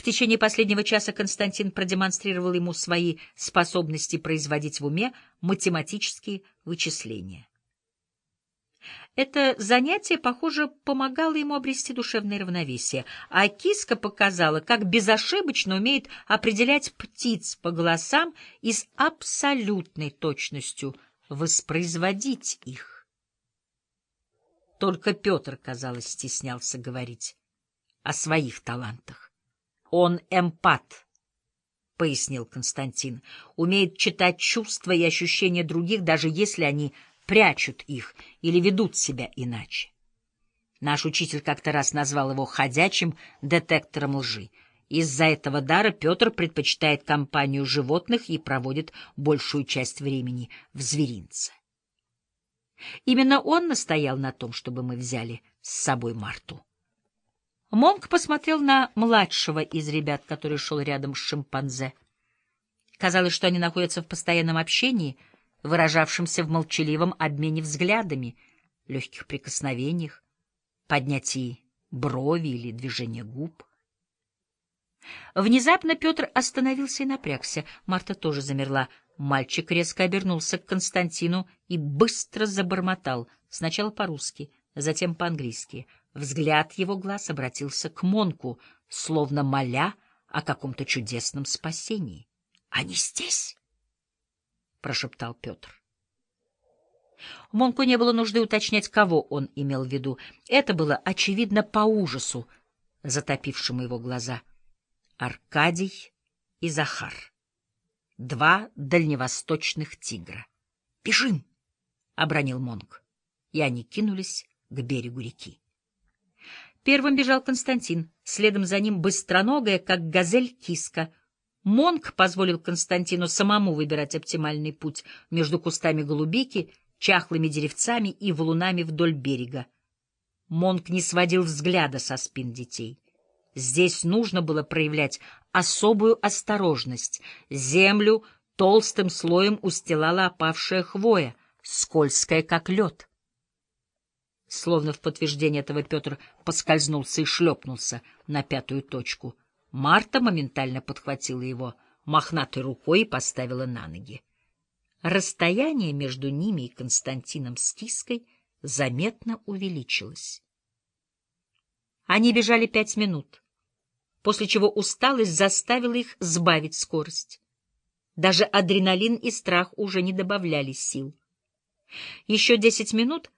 В течение последнего часа Константин продемонстрировал ему свои способности производить в уме математические вычисления. Это занятие, похоже, помогало ему обрести душевное равновесие, а киска показала, как безошибочно умеет определять птиц по голосам и с абсолютной точностью воспроизводить их. Только Петр, казалось, стеснялся говорить о своих талантах. Он эмпат, — пояснил Константин, — умеет читать чувства и ощущения других, даже если они прячут их или ведут себя иначе. Наш учитель как-то раз назвал его ходячим детектором лжи. Из-за этого дара Петр предпочитает компанию животных и проводит большую часть времени в зверинце. Именно он настоял на том, чтобы мы взяли с собой Марту. Монк посмотрел на младшего из ребят, который шел рядом с шимпанзе. Казалось, что они находятся в постоянном общении — выражавшимся в молчаливом обмене взглядами, легких прикосновениях, поднятии брови или движения губ. Внезапно Петр остановился и напрягся. Марта тоже замерла. Мальчик резко обернулся к Константину и быстро забормотал, сначала по-русски, затем по-английски. Взгляд его глаз обратился к Монку, словно моля о каком-то чудесном спасении. — Они здесь! — прошептал Петр. Монку не было нужды уточнять, кого он имел в виду. Это было очевидно по ужасу, затопившему его глаза. Аркадий и Захар. Два дальневосточных тигра. «Бежим!» — обронил Монк. И они кинулись к берегу реки. Первым бежал Константин, следом за ним быстроногая, как газель, киска — Монк позволил Константину самому выбирать оптимальный путь между кустами голубики, чахлыми деревцами и валунами вдоль берега. Монк не сводил взгляда со спин детей. Здесь нужно было проявлять особую осторожность. Землю толстым слоем устилала опавшая хвоя, скользкая, как лед. Словно в подтверждение этого Петр поскользнулся и шлепнулся на пятую точку — Марта моментально подхватила его мохнатой рукой и поставила на ноги. Расстояние между ними и Константином с киской заметно увеличилось. Они бежали пять минут, после чего усталость заставила их сбавить скорость. Даже адреналин и страх уже не добавляли сил. Еще десять минут,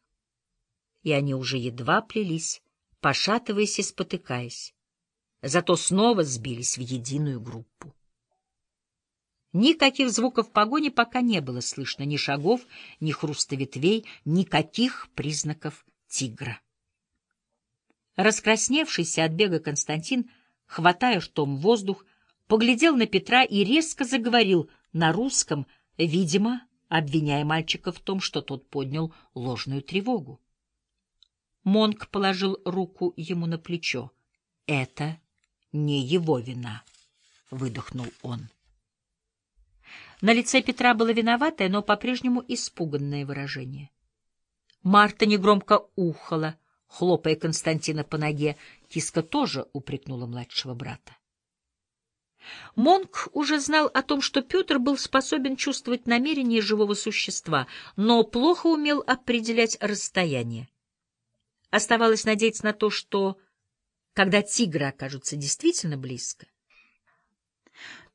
и они уже едва плелись, пошатываясь и спотыкаясь зато снова сбились в единую группу. Никаких звуков погони пока не было слышно, ни шагов, ни хруста ветвей, никаких признаков тигра. Раскрасневшийся от бега Константин, хватая ртом воздух, поглядел на Петра и резко заговорил на русском, видимо, обвиняя мальчика в том, что тот поднял ложную тревогу. Монк положил руку ему на плечо. — Это не его вина, — выдохнул он. На лице Петра было виноватое, но по-прежнему испуганное выражение. Марта негромко ухала, хлопая Константина по ноге. Киска тоже упрекнула младшего брата. Монк уже знал о том, что Петр был способен чувствовать намерения живого существа, но плохо умел определять расстояние. Оставалось надеяться на то, что когда тигры окажутся действительно близко.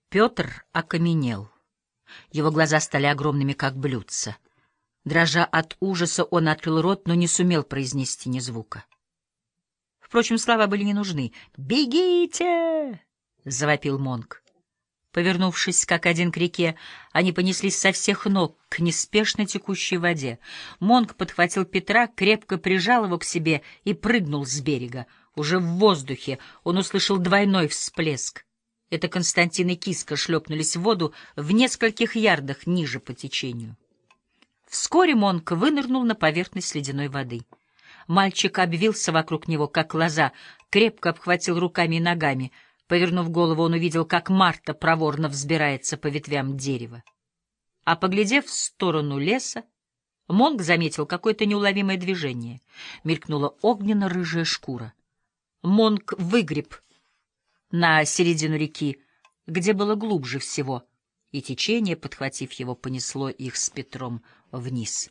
Петр окаменел. Его глаза стали огромными, как блюдца. Дрожа от ужаса, он открыл рот, но не сумел произнести ни звука. Впрочем, слова были не нужны. «Бегите!» — завопил Монк. Повернувшись, как один к реке, они понеслись со всех ног к неспешно текущей воде. Монк подхватил Петра, крепко прижал его к себе и прыгнул с берега. Уже в воздухе он услышал двойной всплеск. Это Константин и Киска шлепнулись в воду в нескольких ярдах ниже по течению. Вскоре Монк вынырнул на поверхность ледяной воды. Мальчик обвился вокруг него, как лоза, крепко обхватил руками и ногами. Повернув голову, он увидел, как Марта проворно взбирается по ветвям дерева. А поглядев в сторону леса, Монк заметил какое-то неуловимое движение. Мелькнула огненно-рыжая шкура. Монк выгреб на середину реки, где было глубже всего, и течение, подхватив его, понесло их с Петром вниз.